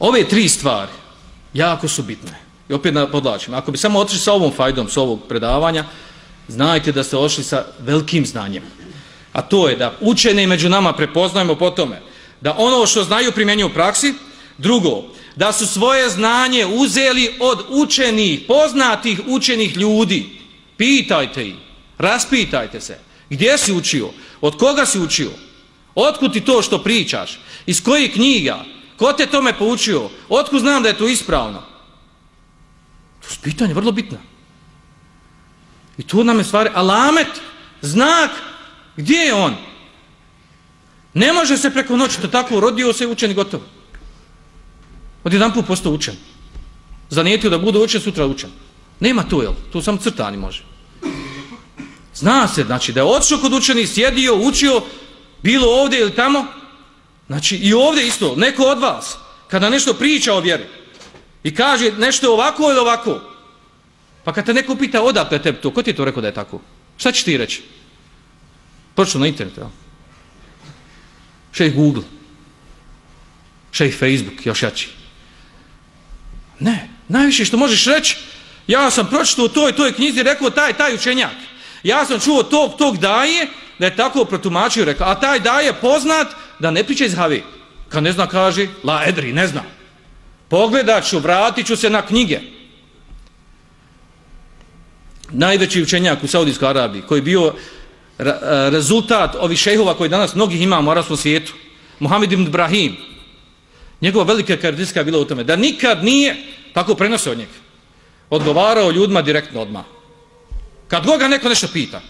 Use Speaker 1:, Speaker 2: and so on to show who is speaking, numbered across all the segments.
Speaker 1: Ove tri stvari jako su bitne. I opet podlačim, ako bi samo otišli sa ovom fajdom, sa ovog predavanja, znajte da ste ošli sa velikim znanjem. A to je da učene među nama prepoznajemo po tome da ono što znaju primjenju u praksi, drugo, da su svoje znanje uzeli od učenih, poznatih učenih ljudi. Pitajte ih, raspitajte se. Gdje si učio? Od koga si učio? Otkud ti to što pričaš? Iz kojih knjiga? Ko te tome poučio? Otkud znam da je to ispravno? To je pitanje vrlo bitno. I tu nam je stvari alamet, znak, gdje je on? Ne može se preko noći to tako rodio se učen i gotovo. Od jedan put postao učen. Zanijetio da bude učen, sutra učen. Nema tu, jel? Tu sam crtani može. Zna se, znači, da je otišao kod učenih, sjedio, učio, bilo ovdje ili tamo. Znači, i ovdje isto, neko od vas, kada nešto priča o vjeri i kaže nešto ovako ili ovako, pa kad te neko pita odakle tebi to, ko ti je to rekao da je tako? Šta ćeš ti reći? Počnu na internetu, jel? Šejh Google. Šejh Facebook, još jači. Ne, najviše što možeš reći, ja sam pročitao u toj, toj knjizi rekao taj, taj učenjak. Ja sam čuo tog, tog daje, da je tako protumačio rekao, a taj daje poznat da ne priča iz havi. Kad ne zna kaže, la edri, ne zna. Pogledat ću, vratit ću se na knjige. Najveći učenjak u Saudijskoj Arabiji, koji je bio rezultat ovih šehova koji danas mnogih imamo u arabskom svijetu, Mohamed ibn Ibrahim, njegova velika karakteristika je bila u tome, da nikad nije, tako prenosio od njega, odgovarao ljudima direktno odmah. Kad god ga neko nešto pita,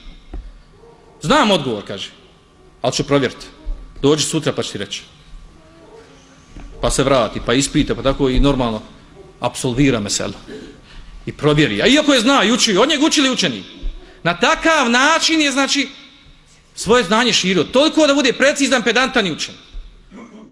Speaker 1: znam odgovor, kaže, ali ću provjeriti. Dođi sutra pa ću ti reći. Pa se vrati, pa ispita, pa tako i normalno absolvira meselo. I provjeri. A iako je zna i uči, od njeg učili učeni. Na takav način je, znači, svoje znanje širio. Toliko da bude precizan, pedantan i učen.